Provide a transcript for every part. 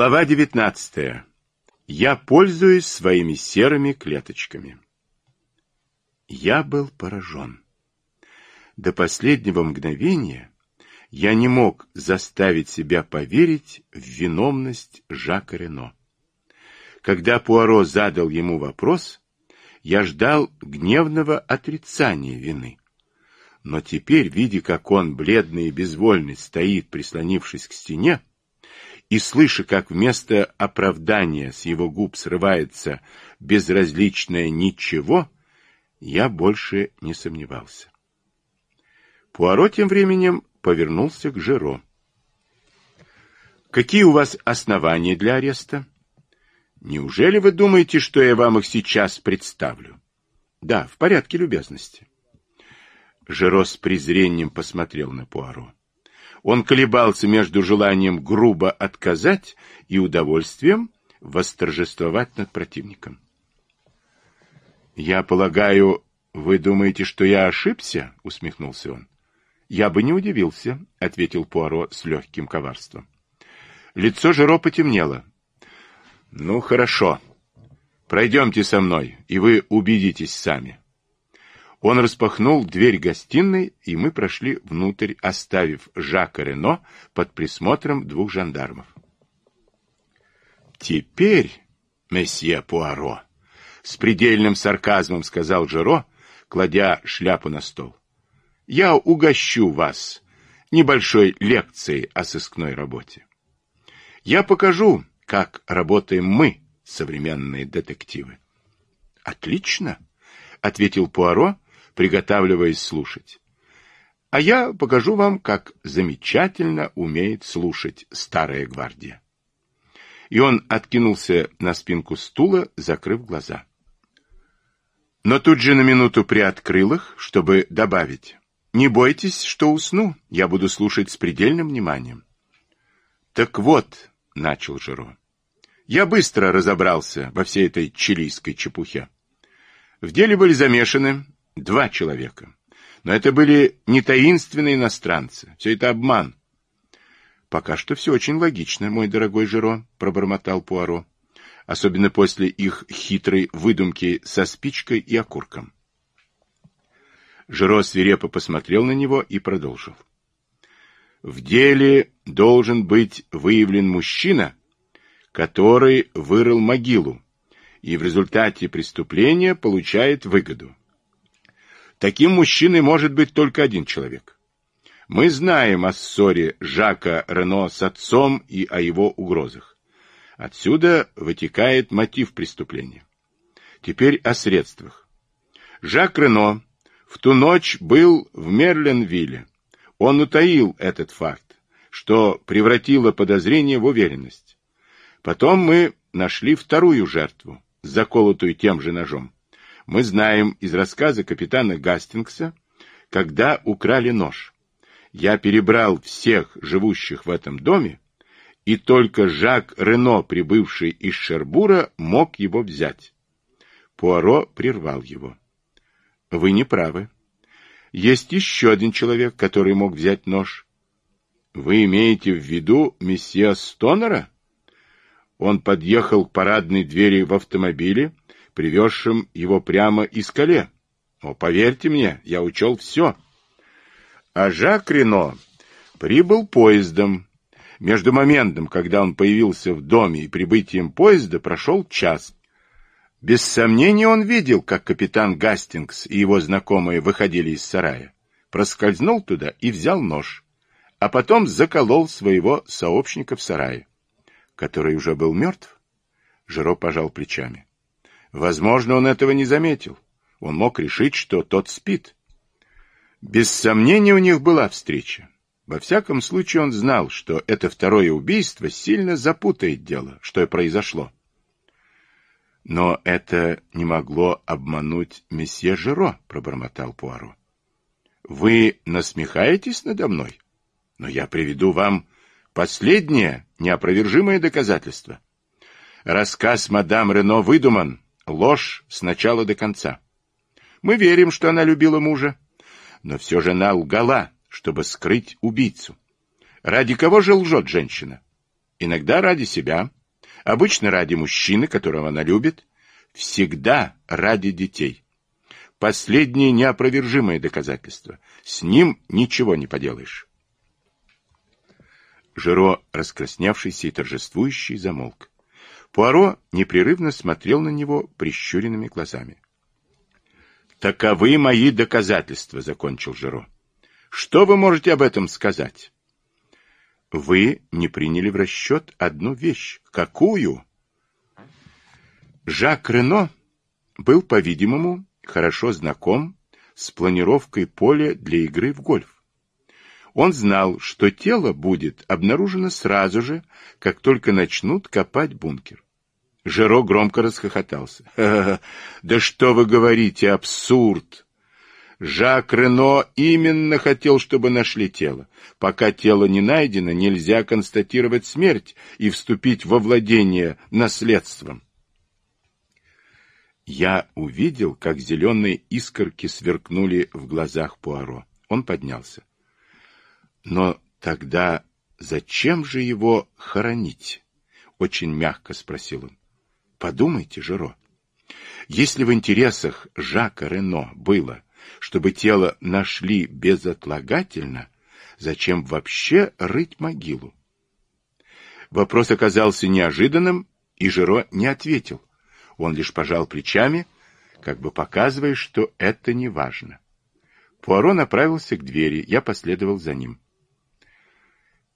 Глава 19. Я пользуюсь своими серыми клеточками. Я был поражен. До последнего мгновения я не мог заставить себя поверить в виновность Жака Рено. Когда Пуаро задал ему вопрос, я ждал гневного отрицания вины. Но теперь, видя, как он, бледный и безвольный, стоит, прислонившись к стене, и слыша, как вместо оправдания с его губ срывается безразличное «ничего», я больше не сомневался. Пуаро тем временем повернулся к Жиро. «Какие у вас основания для ареста?» «Неужели вы думаете, что я вам их сейчас представлю?» «Да, в порядке любезности». Жиро с презрением посмотрел на Пуаро. Он колебался между желанием грубо отказать и удовольствием восторжествовать над противником. «Я полагаю, вы думаете, что я ошибся?» — усмехнулся он. «Я бы не удивился», — ответил Пуаро с легким коварством. Лицо Жиро потемнело. «Ну, хорошо. Пройдемте со мной, и вы убедитесь сами». Он распахнул дверь гостиной, и мы прошли внутрь, оставив Жака Рено под присмотром двух жандармов. «Теперь, месье Пуаро», — с предельным сарказмом сказал Жеро, кладя шляпу на стол, — «я угощу вас небольшой лекцией о сыскной работе. Я покажу, как работаем мы, современные детективы». «Отлично», — ответил Пуаро, — приготавливаясь слушать. А я покажу вам, как замечательно умеет слушать старая гвардия. И он откинулся на спинку стула, закрыв глаза. Но тут же на минуту приоткрыл их, чтобы добавить. «Не бойтесь, что усну, я буду слушать с предельным вниманием». «Так вот», — начал Жиро, — «я быстро разобрался во всей этой чилийской чепухе. В деле были замешаны Два человека. Но это были не таинственные иностранцы. Все это обман. Пока что все очень логично, мой дорогой Жиро, пробормотал Пуаро. Особенно после их хитрой выдумки со спичкой и окурком. Жиро свирепо посмотрел на него и продолжил. В деле должен быть выявлен мужчина, который вырыл могилу и в результате преступления получает выгоду. Таким мужчиной может быть только один человек. Мы знаем о ссоре Жака Рено с отцом и о его угрозах. Отсюда вытекает мотив преступления. Теперь о средствах. Жак Рено в ту ночь был в Мерленвилле. Он утаил этот факт, что превратило подозрение в уверенность. Потом мы нашли вторую жертву, заколотую тем же ножом мы знаем из рассказа капитана Гастингса, когда украли нож. Я перебрал всех живущих в этом доме, и только Жак Рено, прибывший из Шербура, мог его взять. Пуаро прервал его. — Вы не правы. Есть еще один человек, который мог взять нож. — Вы имеете в виду месье Стонера? Он подъехал к парадной двери в автомобиле привезшим его прямо из Кале. О, поверьте мне, я учел все. А Жак Рено прибыл поездом. Между моментом, когда он появился в доме и прибытием поезда, прошел час. Без сомнения он видел, как капитан Гастингс и его знакомые выходили из сарая. Проскользнул туда и взял нож. А потом заколол своего сообщника в сарае, который уже был мертв. Жиро пожал плечами. Возможно, он этого не заметил. Он мог решить, что тот спит. Без сомнения, у них была встреча. Во всяком случае, он знал, что это второе убийство сильно запутает дело, что и произошло. Но это не могло обмануть месье Жиро, пробормотал Пуаро. Вы насмехаетесь надо мной? Но я приведу вам последнее неопровержимое доказательство. Рассказ мадам Рено выдуман, Ложь с начала до конца. Мы верим, что она любила мужа, но все же она лгала, чтобы скрыть убийцу. Ради кого же лжет женщина? иногда ради себя, обычно ради мужчины, которого она любит, всегда ради детей. Последнее неопровержимое доказательство. С ним ничего не поделаешь. Жиро, раскрасневшийся и торжествующий, замолк. Пуаро непрерывно смотрел на него прищуренными глазами. «Таковы мои доказательства», — закончил Жиро. «Что вы можете об этом сказать?» «Вы не приняли в расчет одну вещь. Какую?» Жак Рено был, по-видимому, хорошо знаком с планировкой поля для игры в гольф. Он знал, что тело будет обнаружено сразу же, как только начнут копать бункер. Жеро громко расхохотался. «Ха -ха -ха, «Да что вы говорите, абсурд!» Жак Рено именно хотел, чтобы нашли тело. Пока тело не найдено, нельзя констатировать смерть и вступить во владение наследством. Я увидел, как зеленые искорки сверкнули в глазах Пуаро. Он поднялся. Но тогда зачем же его хоронить? Очень мягко спросил он. Подумайте, Жиро. Если в интересах Жака Рено было, чтобы тело нашли безотлагательно, зачем вообще рыть могилу? Вопрос оказался неожиданным, и Жиро не ответил. Он лишь пожал плечами, как бы показывая, что это не важно. Пуаро направился к двери, я последовал за ним.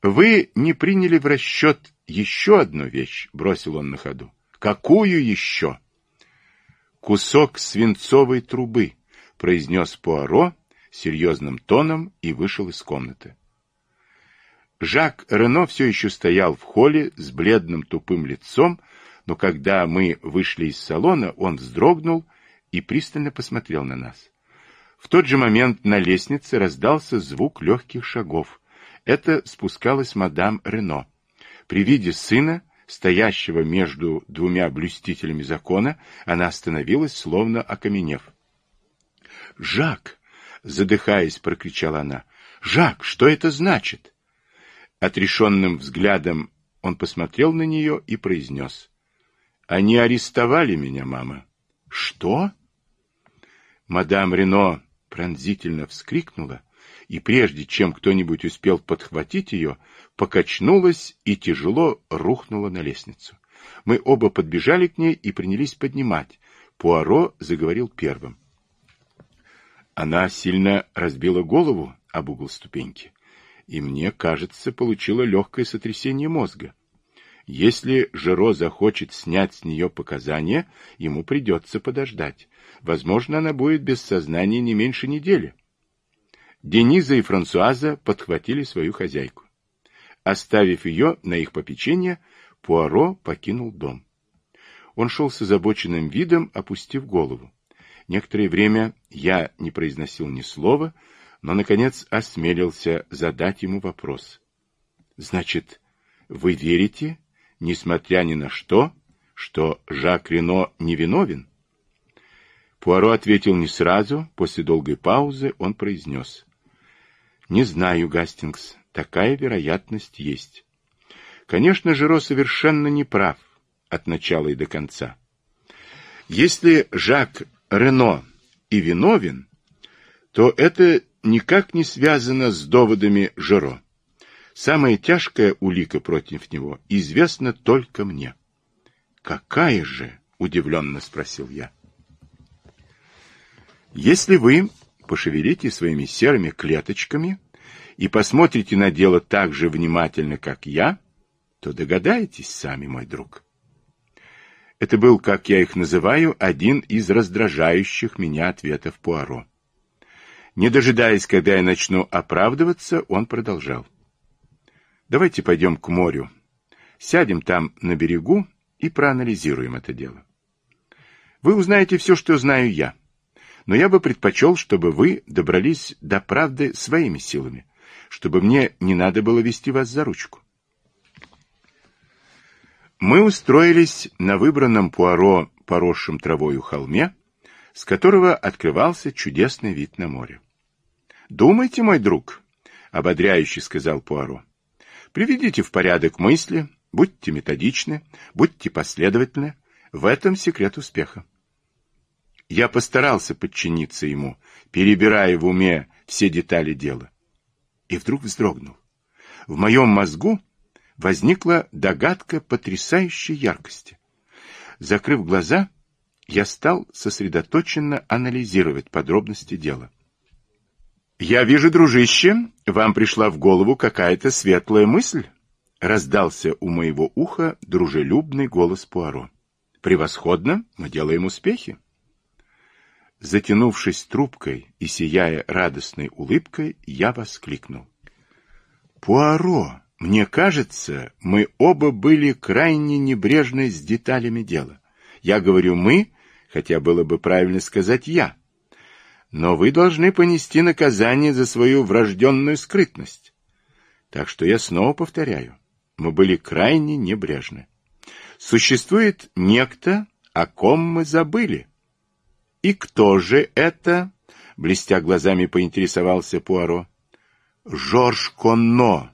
«Вы не приняли в расчет еще одну вещь», — бросил он на ходу. «Какую еще?» «Кусок свинцовой трубы», — произнес Пуаро серьезным тоном и вышел из комнаты. Жак Рено все еще стоял в холле с бледным тупым лицом, но когда мы вышли из салона, он вздрогнул и пристально посмотрел на нас. В тот же момент на лестнице раздался звук легких шагов — это спускалась мадам Рено. При виде сына, стоящего между двумя блюстителями закона, она остановилась, словно окаменев. «Жак!» — задыхаясь, прокричала она. «Жак, что это значит?» Отрешенным взглядом он посмотрел на нее и произнес. «Они арестовали меня, мама». «Что?» Мадам Рено пронзительно вскрикнула и прежде чем кто-нибудь успел подхватить ее, покачнулась и тяжело рухнула на лестницу. Мы оба подбежали к ней и принялись поднимать. Пуаро заговорил первым. Она сильно разбила голову об угол ступеньки, и мне кажется, получила легкое сотрясение мозга. Если Жиро захочет снять с нее показания, ему придется подождать. Возможно, она будет без сознания не меньше недели. Дениза и Франсуаза подхватили свою хозяйку. Оставив ее на их попечение, Пуаро покинул дом. Он шел с озабоченным видом, опустив голову. Некоторое время я не произносил ни слова, но, наконец, осмелился задать ему вопрос. — Значит, вы верите, несмотря ни на что, что Жак Рено невиновен? Пуаро ответил не сразу, после долгой паузы он произнес. Не знаю, Гастингс, такая вероятность есть. Конечно, Жиро совершенно не прав от начала и до конца. Если Жак Рено и виновен, то это никак не связано с доводами Жиро. Самая тяжкая улика против него известна только мне. «Какая же?» — удивленно спросил я. «Если вы пошевелите своими серыми клеточками и посмотрите на дело так же внимательно, как я, то догадаетесь сами, мой друг. Это был, как я их называю, один из раздражающих меня ответов Пуаро. Не дожидаясь, когда я начну оправдываться, он продолжал. Давайте пойдем к морю, сядем там на берегу и проанализируем это дело. Вы узнаете все, что знаю я но я бы предпочел, чтобы вы добрались до правды своими силами, чтобы мне не надо было вести вас за ручку. Мы устроились на выбранном Пуаро поросшем травою холме, с которого открывался чудесный вид на море. «Думайте, мой друг», — ободряюще сказал Пуаро. «Приведите в порядок мысли, Будьте методичны, будьте последовательны. В этом секрет успеха. Я постарался подчиниться ему, перебирая в уме все детали дела. И вдруг вздрогнул. В моем мозгу возникла догадка потрясающей яркости. Закрыв глаза, я стал сосредоточенно анализировать подробности дела. «Я вижу, дружище, вам пришла в голову какая-то светлая мысль?» Раздался у моего уха дружелюбный голос Пуаро. «Превосходно, мы делаем успехи». Затянувшись трубкой и сияя радостной улыбкой, я воскликнул. «Пуаро, мне кажется, мы оба были крайне небрежны с деталями дела. Я говорю «мы», хотя было бы правильно сказать «я». Но вы должны понести наказание за свою врожденную скрытность. Так что я снова повторяю, мы были крайне небрежны. Существует некто, о ком мы забыли. И кто же это? Блестя глазами поинтересовался Пуаро. Жорж Конно,